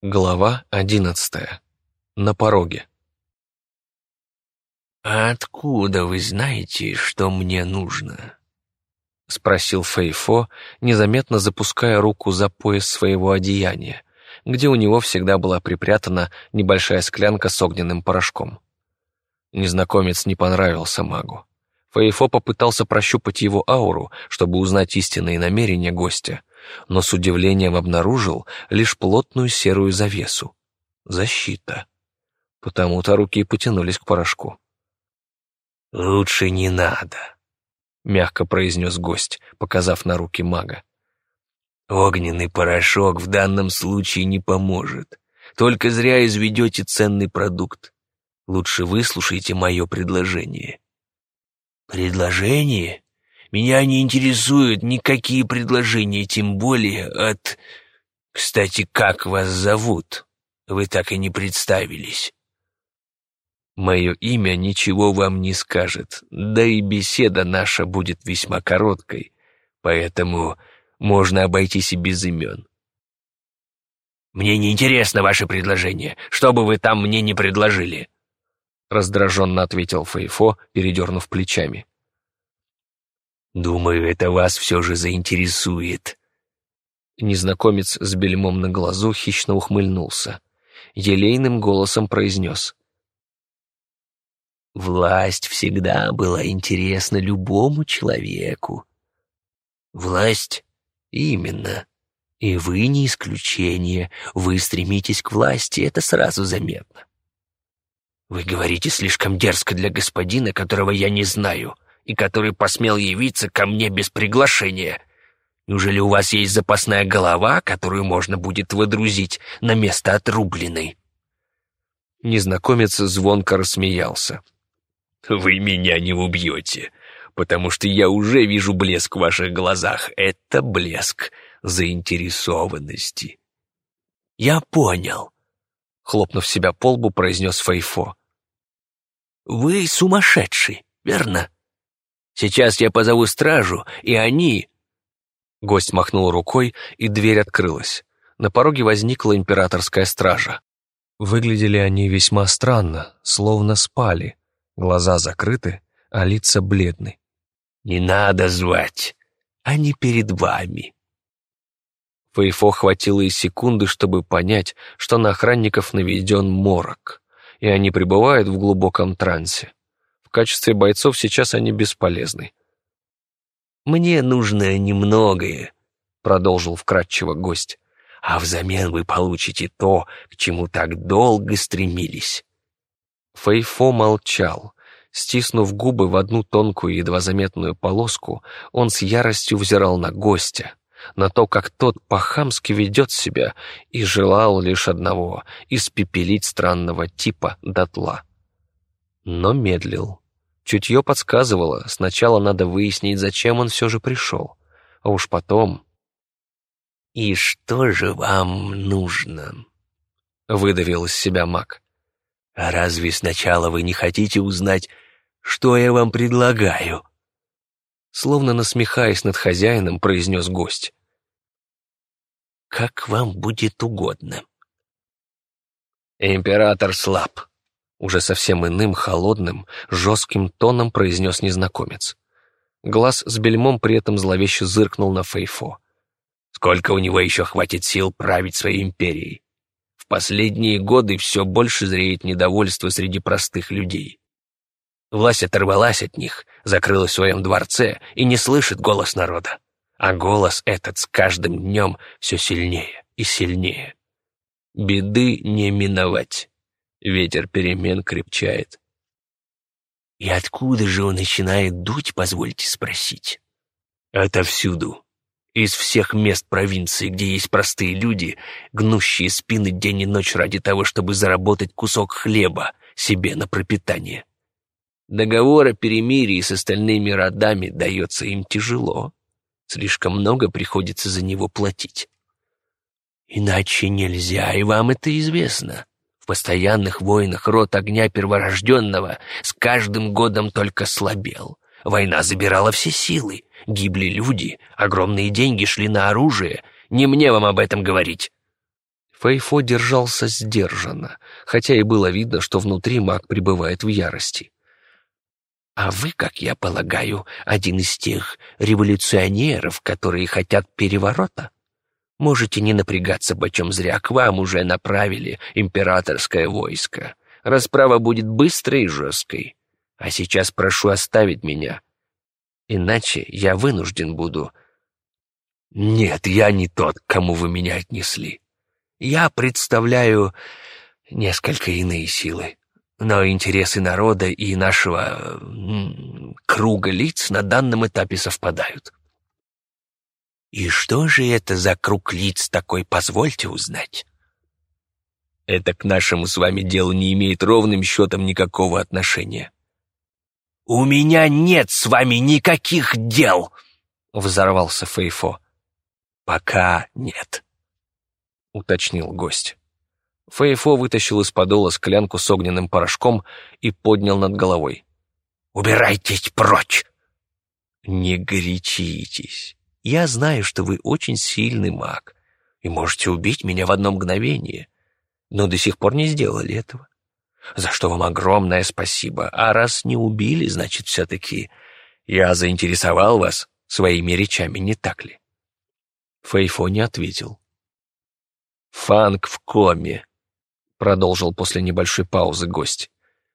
Глава одиннадцатая. На пороге. «А откуда вы знаете, что мне нужно?» — спросил Фейфо, незаметно запуская руку за пояс своего одеяния, где у него всегда была припрятана небольшая склянка с огненным порошком. Незнакомец не понравился магу. Фейфо попытался прощупать его ауру, чтобы узнать истинные намерения гостя, но с удивлением обнаружил лишь плотную серую завесу. Защита. Потому-то руки потянулись к порошку. «Лучше не надо», — мягко произнес гость, показав на руки мага. «Огненный порошок в данном случае не поможет. Только зря изведете ценный продукт. Лучше выслушайте мое предложение». «Предложение?» Меня не интересуют никакие предложения, тем более от... Кстати, как вас зовут? Вы так и не представились. Мое имя ничего вам не скажет, да и беседа наша будет весьма короткой, поэтому можно обойтись и без имен. Мне не интересно ваше предложение, что бы вы там мне не предложили. Раздраженно ответил Фейфо, передернув плечами. Думаю, это вас все же заинтересует». Незнакомец с бельмом на глазу хищно ухмыльнулся. Елейным голосом произнес. «Власть всегда была интересна любому человеку». «Власть? Именно. И вы не исключение. Вы стремитесь к власти, это сразу заметно». «Вы говорите слишком дерзко для господина, которого я не знаю», и который посмел явиться ко мне без приглашения. Неужели у вас есть запасная голова, которую можно будет выдрузить на место отрубленной?» Незнакомец звонко рассмеялся. «Вы меня не убьете, потому что я уже вижу блеск в ваших глазах. Это блеск заинтересованности». «Я понял», — хлопнув себя по лбу, произнес Фейфо. «Вы сумасшедший, верно?» Сейчас я позову стражу, и они...» Гость махнул рукой, и дверь открылась. На пороге возникла императорская стража. Выглядели они весьма странно, словно спали. Глаза закрыты, а лица бледны. «Не надо звать, они перед вами». Фейфо хватило и секунды, чтобы понять, что на охранников наведен морок, и они пребывают в глубоком трансе. В качестве бойцов сейчас они бесполезны. «Мне нужно немногое», — продолжил вкратчиво гость, «а взамен вы получите то, к чему так долго стремились». Фейфо молчал. Стиснув губы в одну тонкую едва заметную полоску, он с яростью взирал на гостя, на то, как тот по-хамски ведет себя, и желал лишь одного — испепелить странного типа дотла но медлил. Чутье подсказывало, сначала надо выяснить, зачем он все же пришел, а уж потом... «И что же вам нужно?» — выдавил из себя маг. «А разве сначала вы не хотите узнать, что я вам предлагаю?» Словно насмехаясь над хозяином, произнес гость. «Как вам будет угодно». «Император слаб», уже совсем иным, холодным, жестким тоном произнес незнакомец. Глаз с бельмом при этом зловеще зыркнул на Фейфо. «Сколько у него еще хватит сил править своей империей? В последние годы все больше зреет недовольство среди простых людей. Власть оторвалась от них, закрылась в своем дворце и не слышит голос народа. А голос этот с каждым днем все сильнее и сильнее. Беды не миновать. Ветер перемен крепчает. И откуда же он начинает дуть, позвольте спросить? Отовсюду. Из всех мест провинции, где есть простые люди, гнущие спины день и ночь ради того, чтобы заработать кусок хлеба себе на пропитание. Договор о перемирии с остальными родами дается им тяжело. Слишком много приходится за него платить. Иначе нельзя, и вам это известно постоянных войнах род огня перворожденного с каждым годом только слабел. Война забирала все силы, гибли люди, огромные деньги шли на оружие. Не мне вам об этом говорить. Фейфо держался сдержанно, хотя и было видно, что внутри маг пребывает в ярости. «А вы, как я полагаю, один из тех революционеров, которые хотят переворота? Можете не напрягаться почем зря, к вам уже направили императорское войско. Расправа будет быстрой и жесткой. А сейчас прошу оставить меня, иначе я вынужден буду...» «Нет, я не тот, кому вы меня отнесли», я представляю несколько иные силы, но интересы народа и нашего круга лиц на данном этапе совпадают. И что же это за круг лиц такой, позвольте узнать? Это к нашему с вами делу не имеет ровным счетом никакого отношения. «У меня нет с вами никаких дел!» — взорвался Фейфо. «Пока нет», — уточнил гость. Фейфо вытащил из подола склянку с огненным порошком и поднял над головой. «Убирайтесь прочь!» «Не горячитесь. Я знаю, что вы очень сильный маг и можете убить меня в одно мгновение, но до сих пор не сделали этого. За что вам огромное спасибо. А раз не убили, значит, все-таки я заинтересовал вас своими речами, не так ли?» Фейфо не ответил. «Фанк в коме», — продолжил после небольшой паузы гость.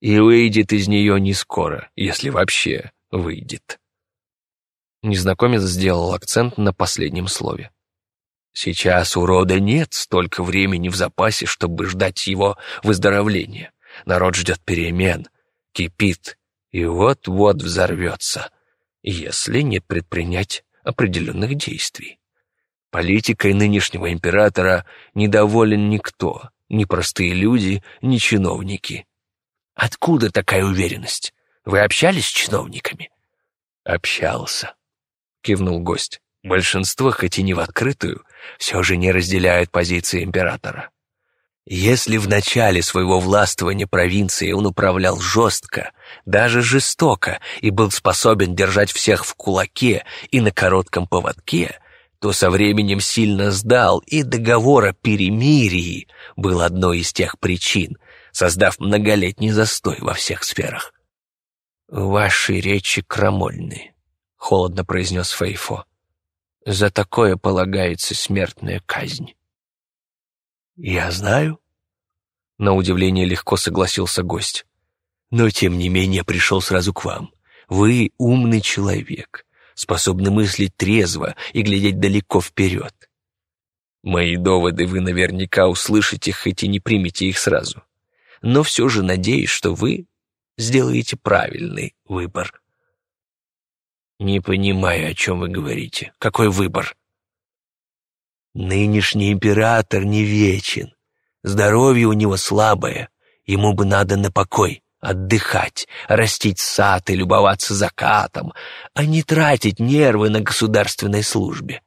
«И выйдет из нее не скоро, если вообще выйдет». Незнакомец сделал акцент на последнем слове. «Сейчас у рода нет столько времени в запасе, чтобы ждать его выздоровления. Народ ждет перемен, кипит и вот-вот взорвется, если не предпринять определенных действий. Политикой нынешнего императора недоволен никто, ни простые люди, ни чиновники. Откуда такая уверенность? Вы общались с чиновниками? Общался, кивнул гость. Большинство, хоть и не в открытую, все же не разделяют позиции императора. Если в начале своего властвования провинции он управлял жестко, даже жестоко, и был способен держать всех в кулаке и на коротком поводке, то со временем сильно сдал, и договор о перемирии был одной из тех причин, создав многолетний застой во всех сферах. «Ваши речи крамольны», — холодно произнес Фейфо. «За такое полагается смертная казнь». «Я знаю», — на удивление легко согласился гость. «Но тем не менее пришел сразу к вам. Вы умный человек, способны мыслить трезво и глядеть далеко вперед. Мои доводы вы наверняка услышите, хоть и не примете их сразу. Но все же надеюсь, что вы сделаете правильный выбор. Не понимаю, о чем вы говорите. Какой выбор? Нынешний император не вечен. Здоровье у него слабое. Ему бы надо на покой отдыхать, растить сад и любоваться закатом, а не тратить нервы на государственной службе.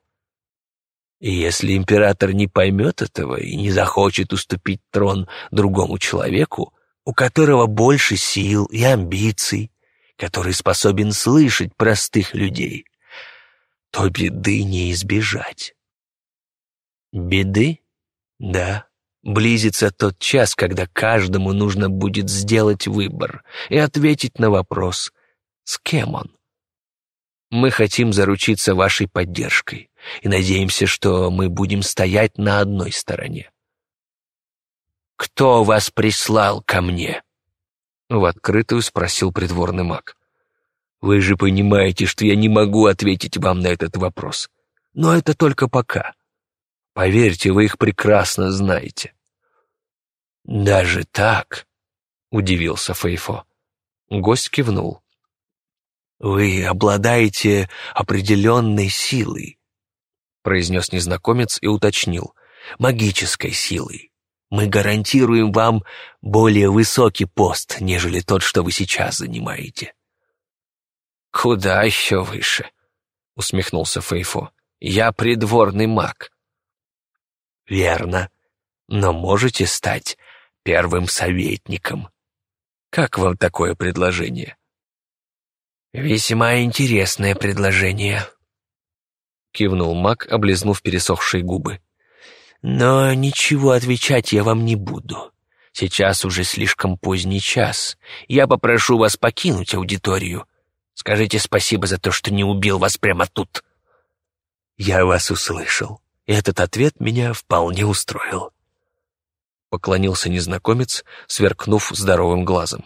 И если император не поймет этого и не захочет уступить трон другому человеку, у которого больше сил и амбиций, который способен слышать простых людей, то беды не избежать. Беды? Да. Близится тот час, когда каждому нужно будет сделать выбор и ответить на вопрос, с кем он. Мы хотим заручиться вашей поддержкой и надеемся, что мы будем стоять на одной стороне. «Кто вас прислал ко мне?» В открытую спросил придворный маг. «Вы же понимаете, что я не могу ответить вам на этот вопрос. Но это только пока. Поверьте, вы их прекрасно знаете. «Даже так?» — удивился Фейфо. Гость кивнул. «Вы обладаете определенной силой», — произнес незнакомец и уточнил. «Магической силой. Мы гарантируем вам более высокий пост, нежели тот, что вы сейчас занимаете». «Куда еще выше?» — усмехнулся Фейфо. «Я придворный маг». «Верно, но можете стать первым советником. Как вам такое предложение? Весьма интересное предложение, кивнул Мак, облизнув пересохшие губы. Но ничего отвечать я вам не буду. Сейчас уже слишком поздний час. Я попрошу вас покинуть аудиторию. Скажите спасибо за то, что не убил вас прямо тут. Я вас услышал. Этот ответ меня вполне устроил. Поклонился незнакомец, сверкнув здоровым глазом.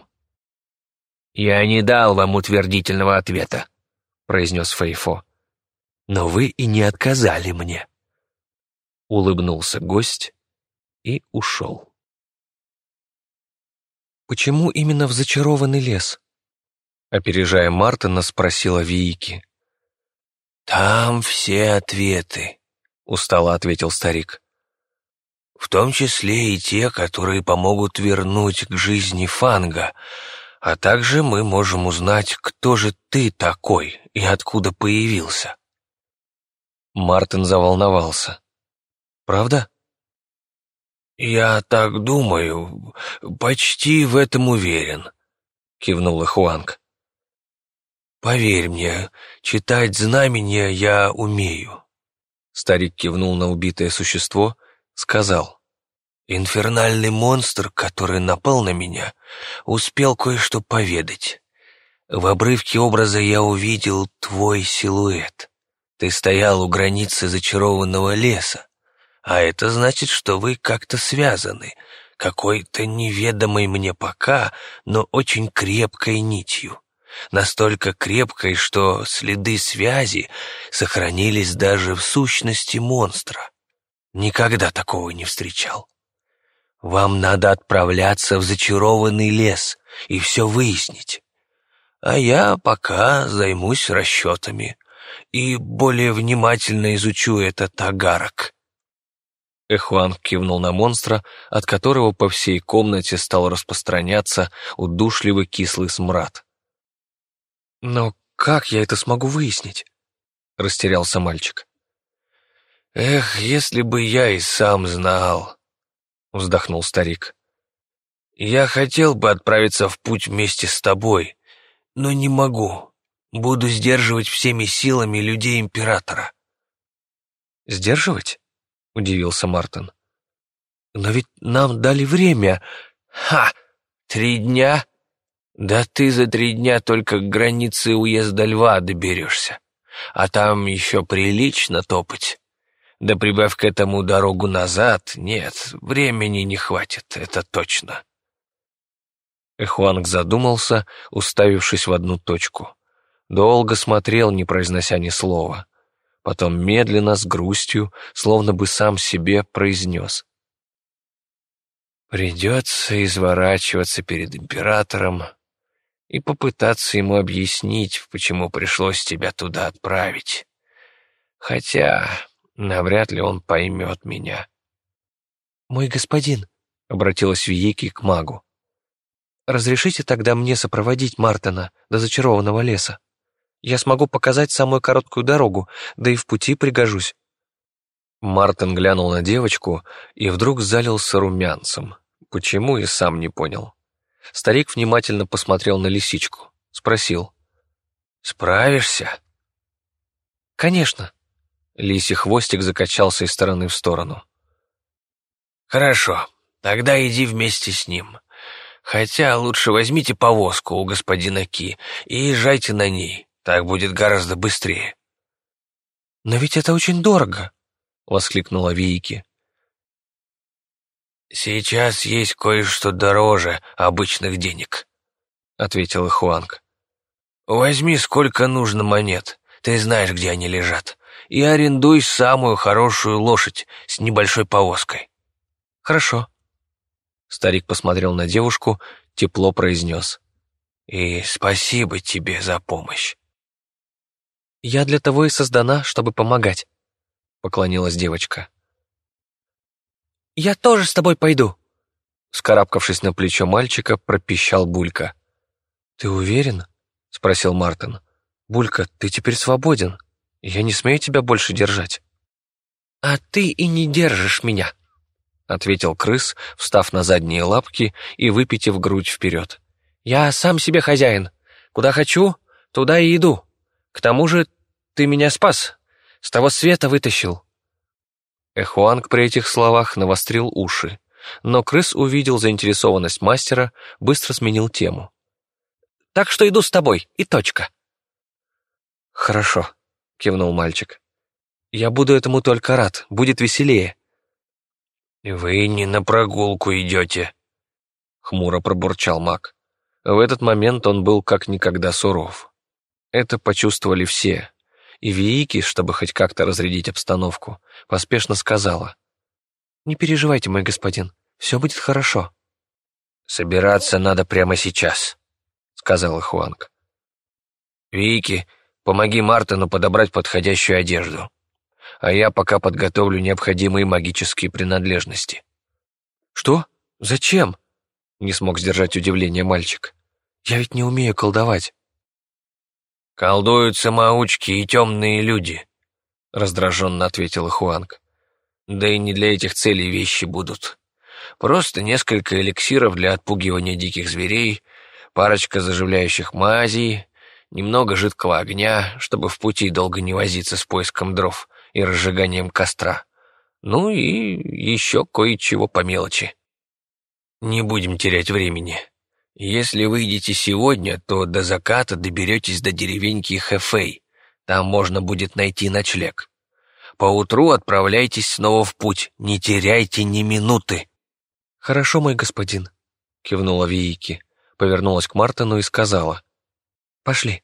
«Я не дал вам утвердительного ответа», — произнес Фейфо. «Но вы и не отказали мне». Улыбнулся гость и ушел. «Почему именно в зачарованный лес?» Опережая Мартина, спросила Виики. «Там все ответы», — устало ответил старик. «В том числе и те, которые помогут вернуть к жизни Фанга, а также мы можем узнать, кто же ты такой и откуда появился». Мартин заволновался. «Правда?» «Я так думаю, почти в этом уверен», — кивнула Хуанг. «Поверь мне, читать знамения я умею». Старик кивнул на убитое существо, сказал. «Инфернальный монстр, который напал на меня, успел кое-что поведать. В обрывке образа я увидел твой силуэт. Ты стоял у границы зачарованного леса. А это значит, что вы как-то связаны, какой-то неведомой мне пока, но очень крепкой нитью. Настолько крепкой, что следы связи сохранились даже в сущности монстра. Никогда такого не встречал. Вам надо отправляться в зачарованный лес и все выяснить. А я пока займусь расчетами и более внимательно изучу этот агарок. Эхуан кивнул на монстра, от которого по всей комнате стал распространяться удушливый кислый смрад. «Но как я это смогу выяснить?» — растерялся мальчик. «Эх, если бы я и сам знал», — вздохнул старик. «Я хотел бы отправиться в путь вместе с тобой, но не могу. Буду сдерживать всеми силами людей Императора». «Сдерживать?» — удивился Мартин. «Но ведь нам дали время. Ха! Три дня? Да ты за три дня только к границе уезда Льва доберешься. А там еще прилично топать. Да прибавь к этому дорогу назад, нет, времени не хватит, это точно». Эхуанг задумался, уставившись в одну точку. Долго смотрел, не произнося ни слова потом медленно, с грустью, словно бы сам себе произнес. «Придется изворачиваться перед императором и попытаться ему объяснить, почему пришлось тебя туда отправить. Хотя навряд ли он поймет меня». «Мой господин», — обратилась Виеки к магу, — «разрешите тогда мне сопроводить Мартина до зачарованного леса?» Я смогу показать самую короткую дорогу, да и в пути пригожусь». Мартин глянул на девочку и вдруг залился румянцем. Почему и сам не понял. Старик внимательно посмотрел на лисичку, спросил. «Справишься?» «Конечно». Лисий хвостик закачался из стороны в сторону. «Хорошо, тогда иди вместе с ним. Хотя лучше возьмите повозку у господина Ки и езжайте на ней. Так будет гораздо быстрее». «Но ведь это очень дорого», — воскликнула Вики. «Сейчас есть кое-что дороже обычных денег», — ответил Хуанг. «Возьми сколько нужно монет, ты знаешь, где они лежат, и арендуй самую хорошую лошадь с небольшой повозкой». «Хорошо». Старик посмотрел на девушку, тепло произнес. «И спасибо тебе за помощь. «Я для того и создана, чтобы помогать», — поклонилась девочка. «Я тоже с тобой пойду», — скарабкавшись на плечо мальчика, пропищал Булька. «Ты уверен?» — спросил Мартин. «Булька, ты теперь свободен. Я не смею тебя больше держать». «А ты и не держишь меня», — ответил крыс, встав на задние лапки и выпитив грудь вперед. «Я сам себе хозяин. Куда хочу, туда и иду. К тому же ты меня спас, с того света вытащил». Эхуанг при этих словах навострил уши, но крыс увидел заинтересованность мастера, быстро сменил тему. «Так что иду с тобой, и точка». «Хорошо», — кивнул мальчик. «Я буду этому только рад, будет веселее». «Вы не на прогулку идете», — хмуро пробурчал маг. В этот момент он был как никогда суров. Это почувствовали все, и Виики, чтобы хоть как-то разрядить обстановку, поспешно сказала. «Не переживайте, мой господин, все будет хорошо». «Собираться надо прямо сейчас», — сказал Хуанг. «Вики, помоги Мартину подобрать подходящую одежду, а я пока подготовлю необходимые магические принадлежности». «Что? Зачем?» Не смог сдержать удивление мальчик. «Я ведь не умею колдовать». «Колдуют самоучки и темные люди», — раздраженно ответил Хуанг. «Да и не для этих целей вещи будут. Просто несколько эликсиров для отпугивания диких зверей, парочка заживляющих мазей, немного жидкого огня, чтобы в пути долго не возиться с поиском дров и разжиганием костра. Ну и еще кое-чего по мелочи. Не будем терять времени. Если выйдете сегодня, то до заката доберетесь до деревеньки Хефей. Там можно будет найти ночлег. Поутру отправляйтесь снова в путь, не теряйте ни минуты. «Хорошо, мой господин», — кивнула Виики, повернулась к Мартину и сказала. «Пошли».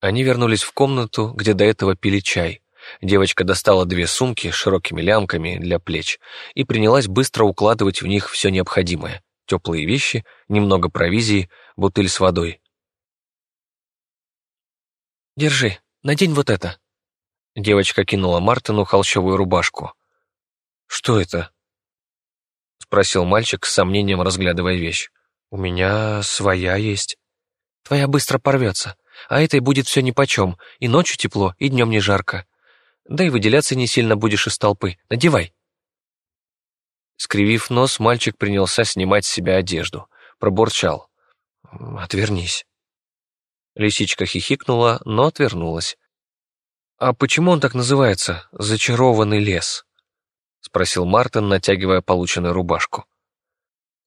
Они вернулись в комнату, где до этого пили чай. Девочка достала две сумки с широкими лямками для плеч и принялась быстро укладывать в них все необходимое. Теплые вещи, немного провизии, бутыль с водой. «Держи, надень вот это». Девочка кинула Мартину холщовую рубашку. «Что это?» Спросил мальчик с сомнением, разглядывая вещь. «У меня своя есть». «Твоя быстро порвется, а этой будет все нипочем, и ночью тепло, и днем не жарко. Да и выделяться не сильно будешь из толпы. Надевай». Скривив нос, мальчик принялся снимать с себя одежду. Пробурчал. «Отвернись». Лисичка хихикнула, но отвернулась. «А почему он так называется? Зачарованный лес?» — спросил Мартин, натягивая полученную рубашку.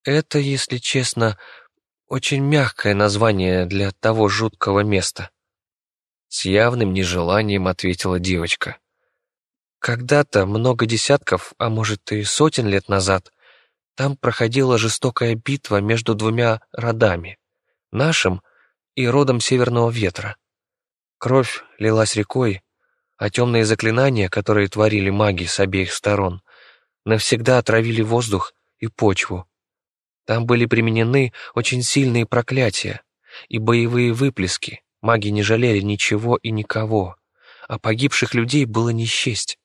«Это, если честно, очень мягкое название для того жуткого места». С явным нежеланием ответила девочка. Когда-то, много десятков, а может и сотен лет назад, там проходила жестокая битва между двумя родами, нашим и родом Северного Ветра. Кровь лилась рекой, а темные заклинания, которые творили маги с обеих сторон, навсегда отравили воздух и почву. Там были применены очень сильные проклятия и боевые выплески, маги не жалели ничего и никого, а погибших людей было не счесть.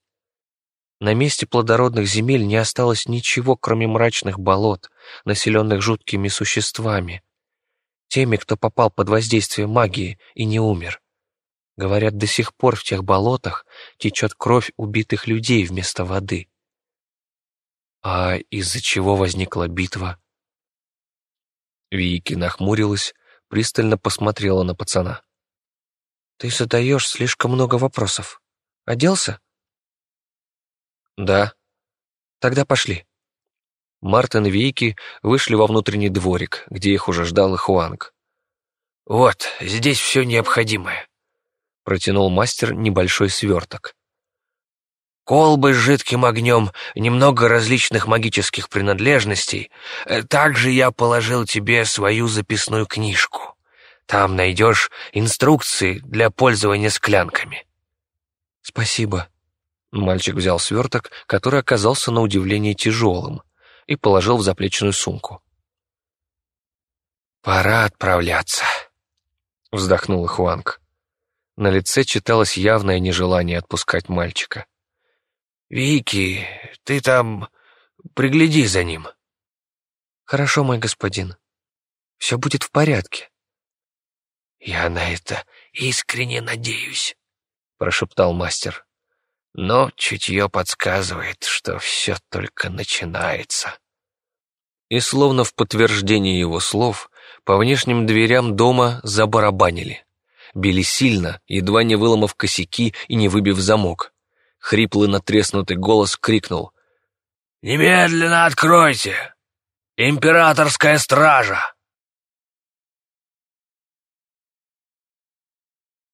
На месте плодородных земель не осталось ничего, кроме мрачных болот, населенных жуткими существами, теми, кто попал под воздействие магии и не умер. Говорят, до сих пор в тех болотах течет кровь убитых людей вместо воды. А из-за чего возникла битва? Вики нахмурилась, пристально посмотрела на пацана. «Ты задаешь слишком много вопросов. Оделся?» «Да». «Тогда пошли». Мартин и Вики вышли во внутренний дворик, где их уже ждал Хуанг. «Вот, здесь все необходимое», — протянул мастер небольшой сверток. «Колбы с жидким огнем, немного различных магических принадлежностей. Э, также я положил тебе свою записную книжку. Там найдешь инструкции для пользования склянками». «Спасибо», Мальчик взял сверток, который оказался на удивление тяжелым, и положил в заплечную сумку. «Пора отправляться», — вздохнул Хуанг. На лице читалось явное нежелание отпускать мальчика. «Вики, ты там пригляди за ним». «Хорошо, мой господин. Все будет в порядке». «Я на это искренне надеюсь», — прошептал мастер но чутье подсказывает, что все только начинается. И словно в подтверждение его слов, по внешним дверям дома забарабанили. Били сильно, едва не выломав косяки и не выбив замок. Хриплый натреснутый голос крикнул. «Немедленно откройте! Императорская стража!»